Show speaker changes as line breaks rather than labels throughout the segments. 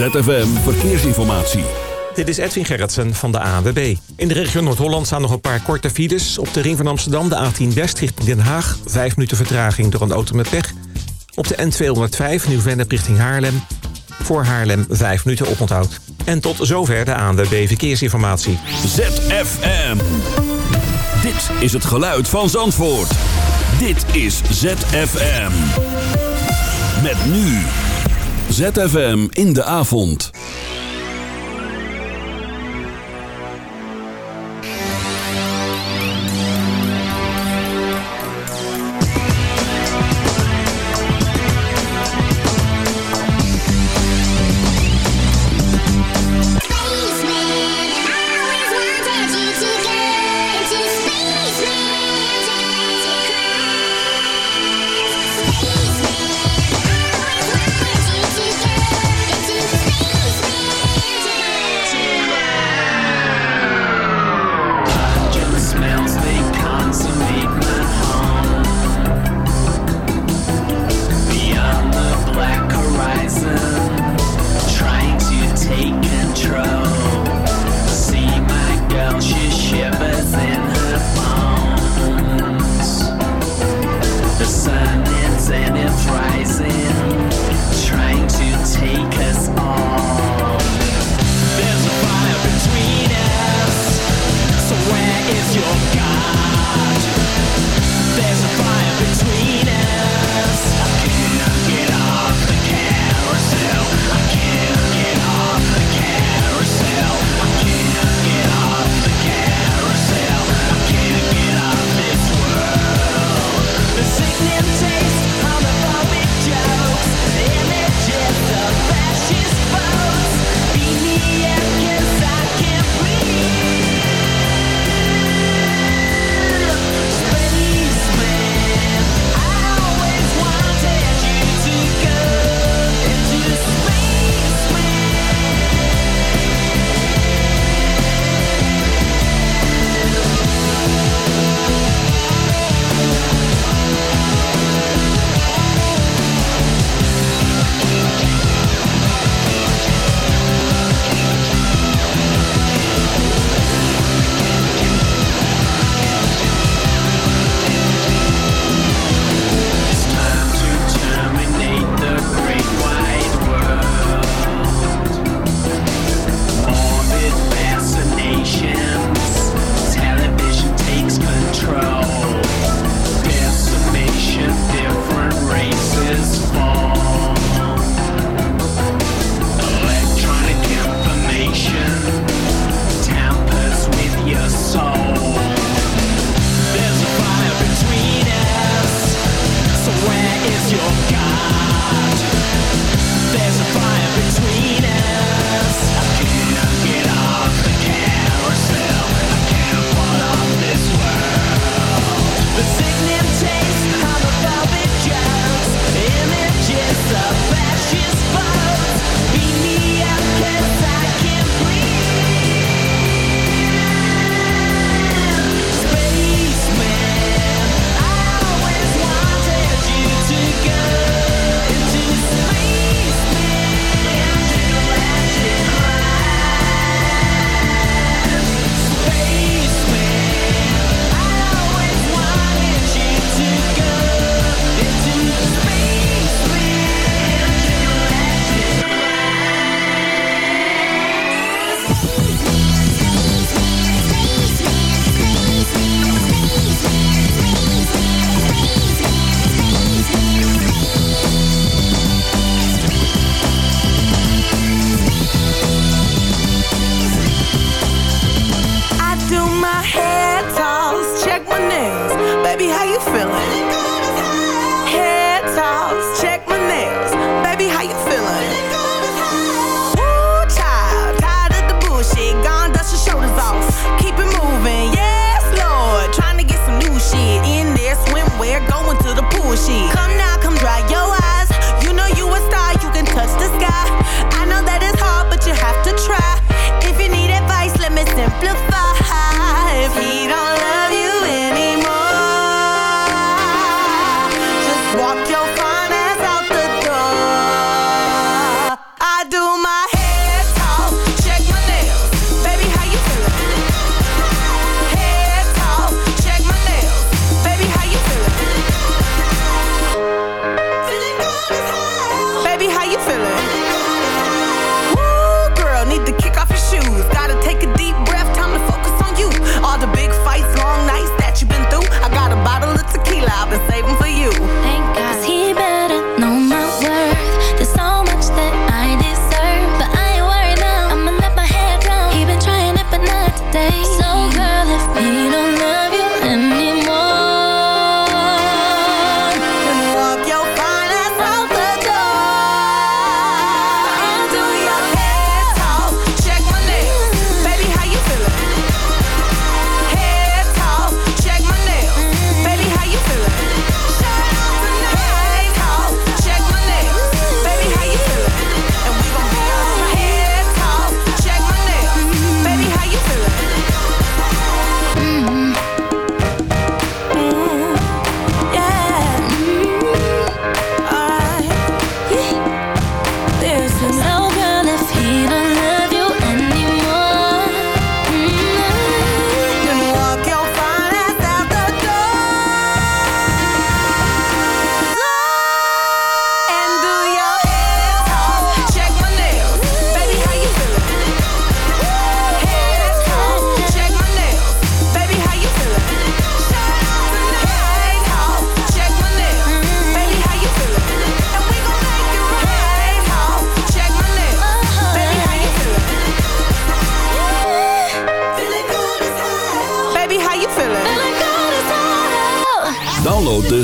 ZFM Verkeersinformatie.
Dit is Edwin Gerritsen van de ANWB. In de regio Noord-Holland staan nog een paar korte files. Op de ring van Amsterdam, de A10 West richting Den Haag. Vijf minuten vertraging door een auto met pech. Op de N205 Nieuw-Vennep richting Haarlem. Voor Haarlem vijf minuten oponthoud. En tot zover de ANWB Verkeersinformatie.
ZFM. Dit is het geluid van Zandvoort. Dit is ZFM. Met nu. ZFM in de avond.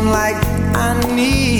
someone like I need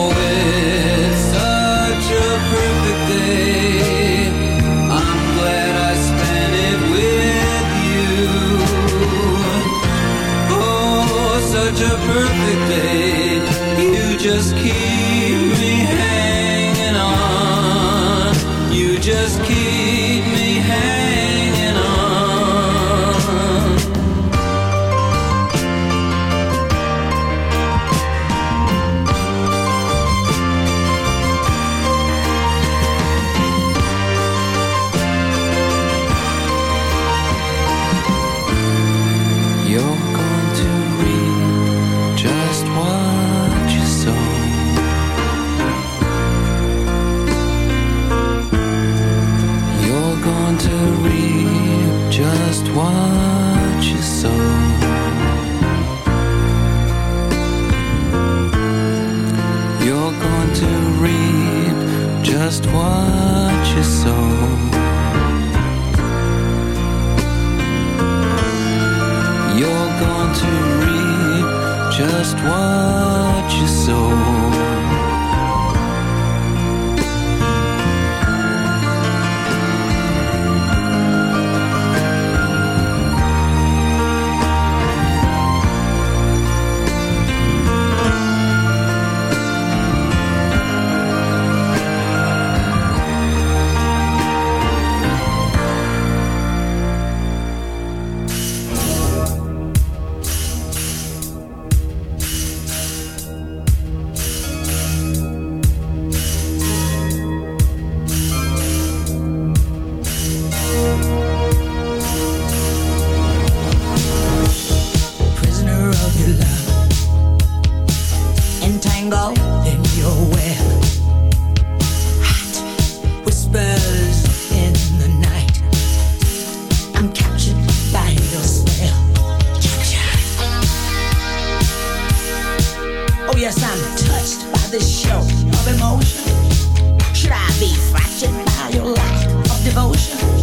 you just keep
this show of emotion? Should I be fractured by your lack of devotion?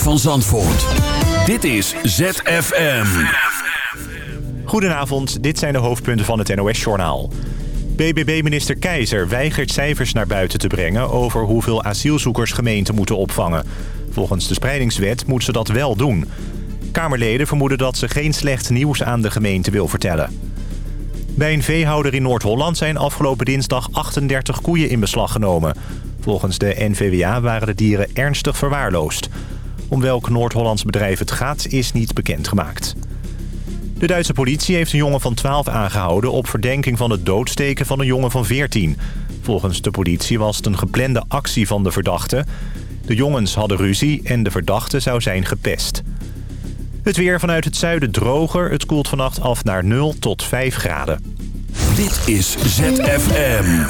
van Zandvoort. Dit is ZFM.
Goedenavond, dit zijn de hoofdpunten van het NOS-journaal. BBB-minister Keizer weigert cijfers naar buiten te brengen... over hoeveel asielzoekers gemeenten moeten opvangen. Volgens de spreidingswet moet ze dat wel doen. Kamerleden vermoeden dat ze geen slecht nieuws aan de gemeente wil vertellen. Bij een veehouder in Noord-Holland zijn afgelopen dinsdag 38 koeien in beslag genomen. Volgens de NVWA waren de dieren ernstig verwaarloosd. Om welk Noord-Hollands bedrijf het gaat, is niet bekendgemaakt. De Duitse politie heeft een jongen van 12 aangehouden... op verdenking van het doodsteken van een jongen van 14. Volgens de politie was het een geplande actie van de verdachte. De jongens hadden ruzie en de verdachte zou zijn gepest. Het weer vanuit het zuiden droger. Het koelt vannacht af naar 0 tot 5 graden.
Dit is ZFM.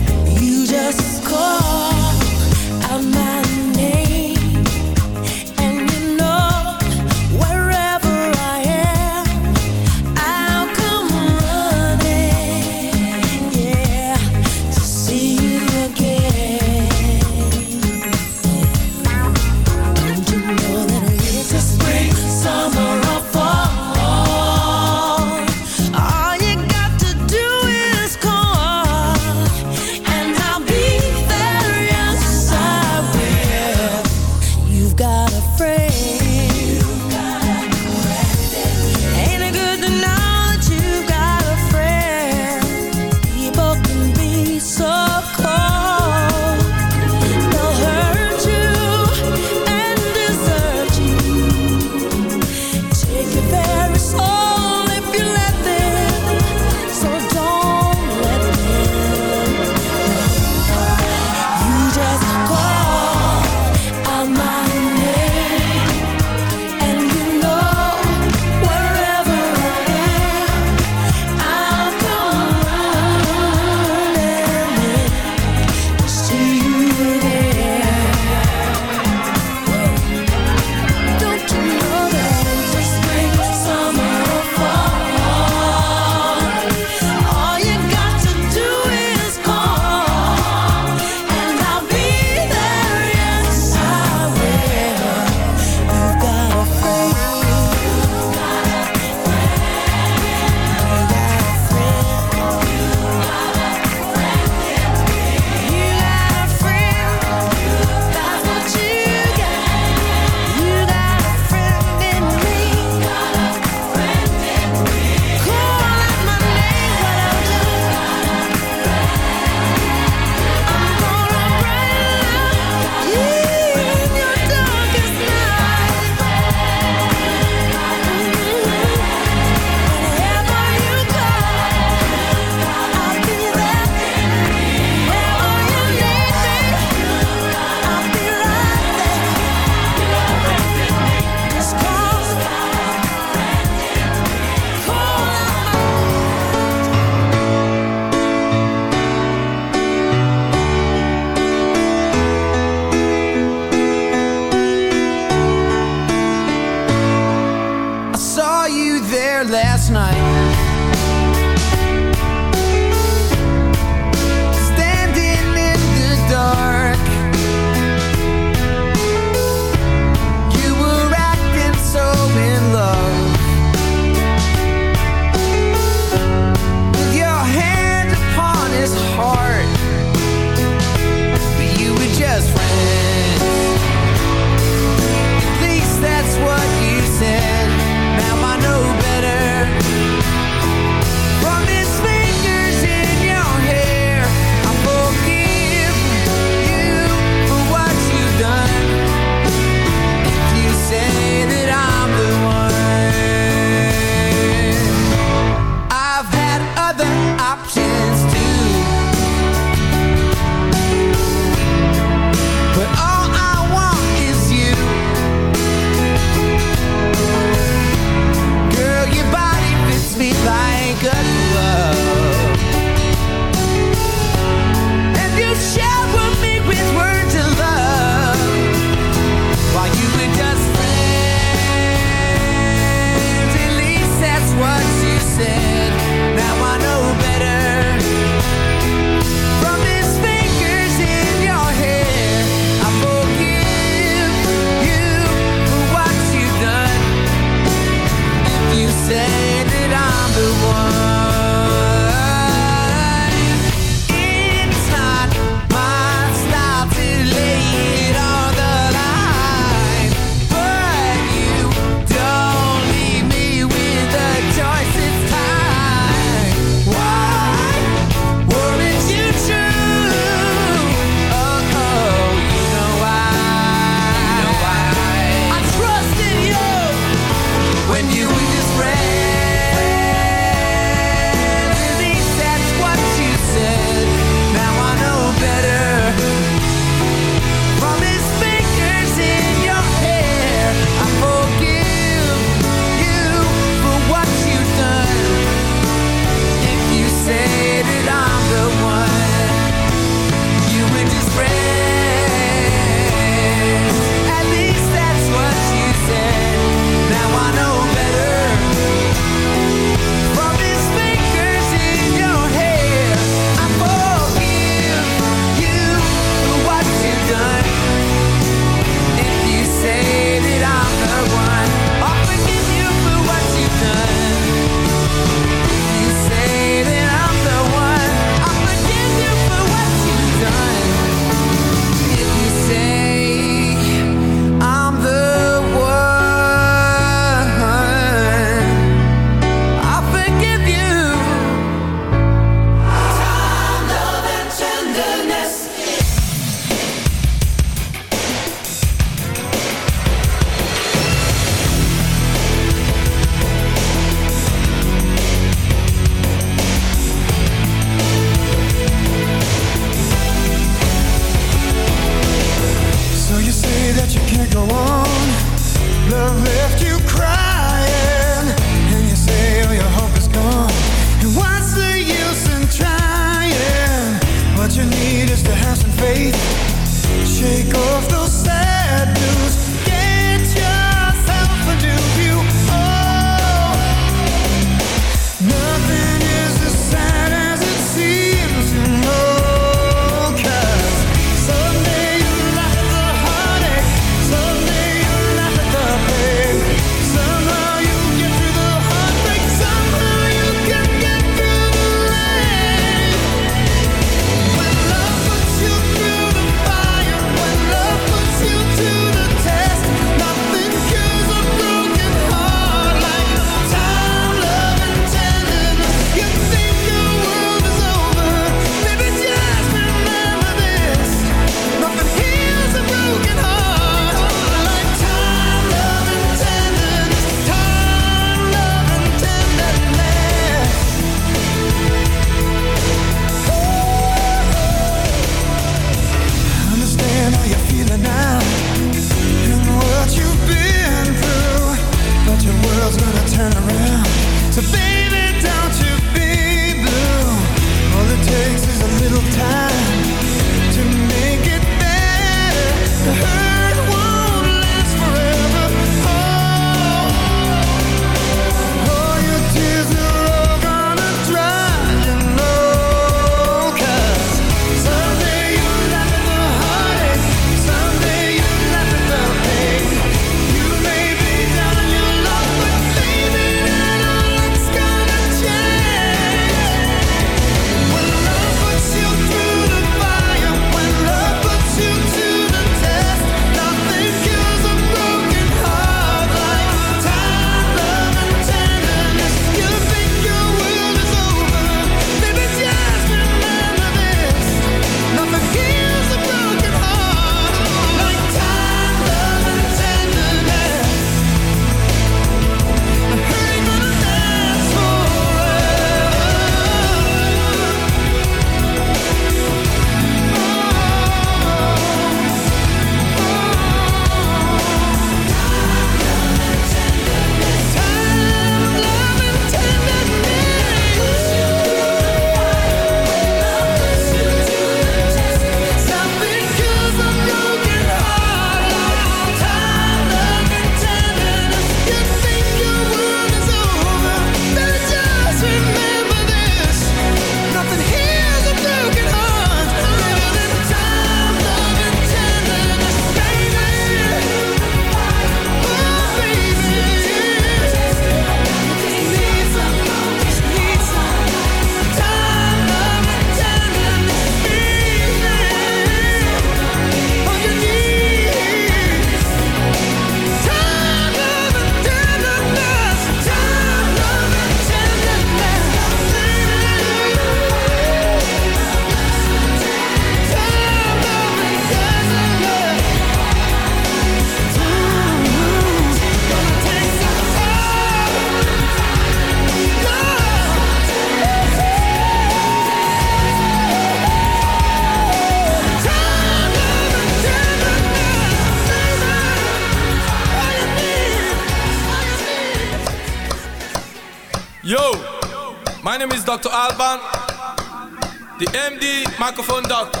Dr. Alban, the MD microphone doctor.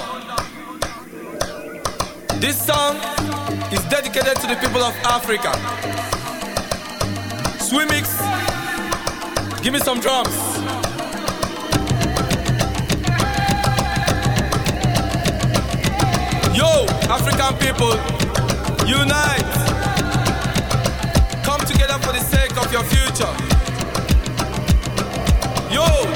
This song is dedicated to the people of Africa. Swemix, give me some drums. Yo, African people, unite. Come together for the sake of your future. Yo,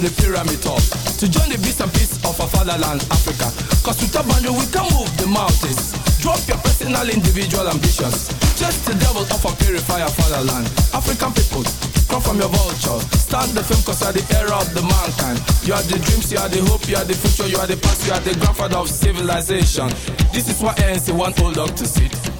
The the pyramid top to join the beast and peace of our fatherland, Africa. Cause with a boundary we can move the mountains. Drop your personal, individual ambitions. Just the devil of a purifier fatherland. African people, come from your vulture. Stand the film cause you are the era of the mankind. You are the dreams, you are the hope, you are the future, you are the past, you are the grandfather of civilization. This is what ANC want old dog to sit.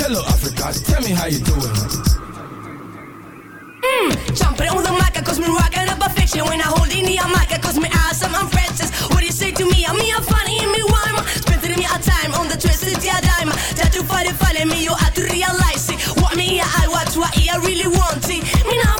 Hello, Africa, tell me how you doing.
Mmm, Jumping on the mic, cause me rocking up a fiction when I hold in the mic, cause me awesome, I'm Francis. What do you say to me? I'm me, I'm funny, and me rhyme. Spending me a time on the twisted yeah dime. That you find it funny, me, you have to realize it. What me, I watch, what I really want it. Me not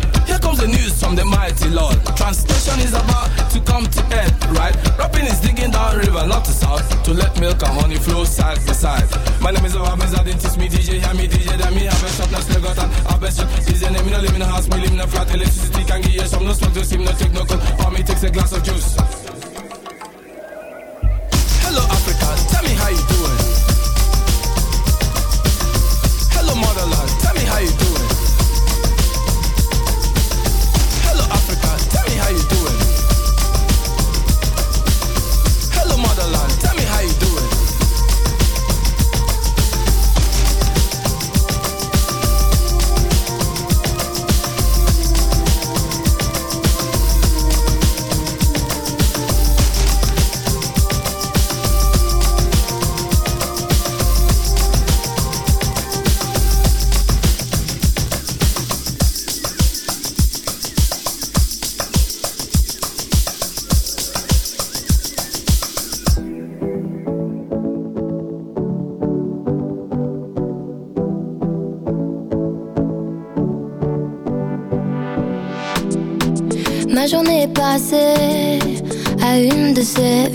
Here comes the news from the mighty Lord. Translation is about to come to end, right? Rapping is digging down river, not to south, to let milk and honey flow side by side. My name is Obamiz, I didn't teach me DJ, hear me DJ, then me have a shop, now still got an have a shop. DJ name, me no live in a house, me live in a flat, electricity can give you some, no smoke, no steam, no take no cold, or me takes a glass of juice. Hello Africa, tell me how you doing. Hello motherland, tell me how you doing.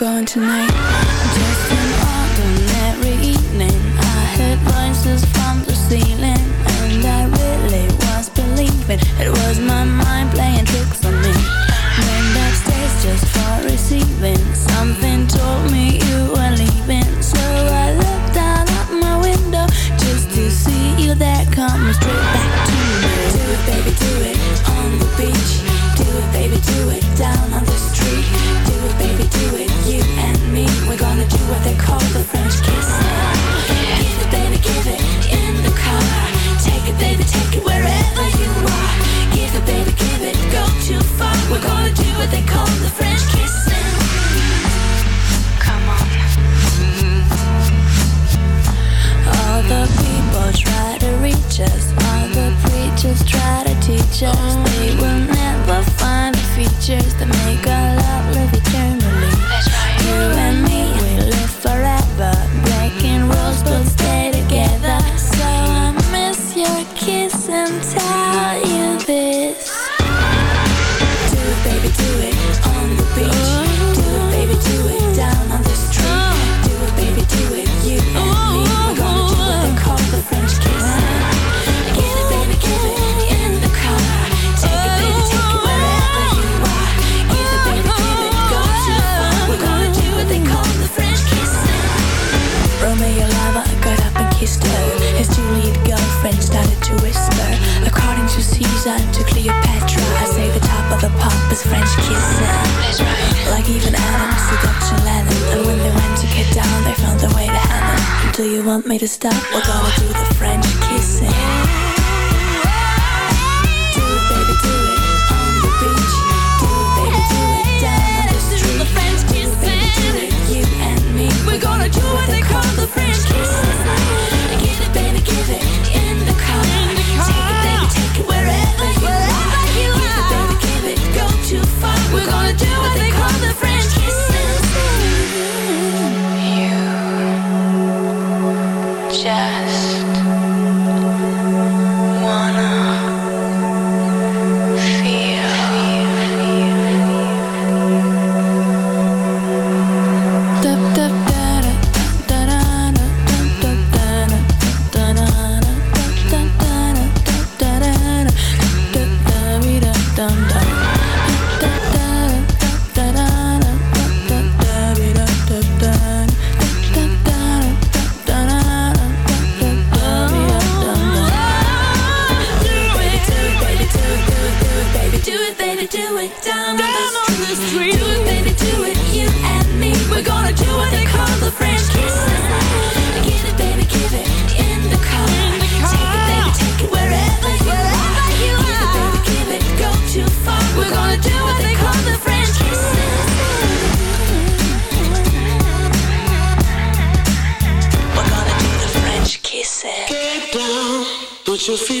gone tonight.
Just
you want me to stop? We're gonna do the French kissing. Do it, baby, do it on the beach. Do it, baby, do it the French kissing. Baby, you
and me. We're gonna do what they call the French. Give it, baby, give it in the car. Take it, baby, take it wherever you are. Give it, baby, give it, go too far. We're gonna do what they call the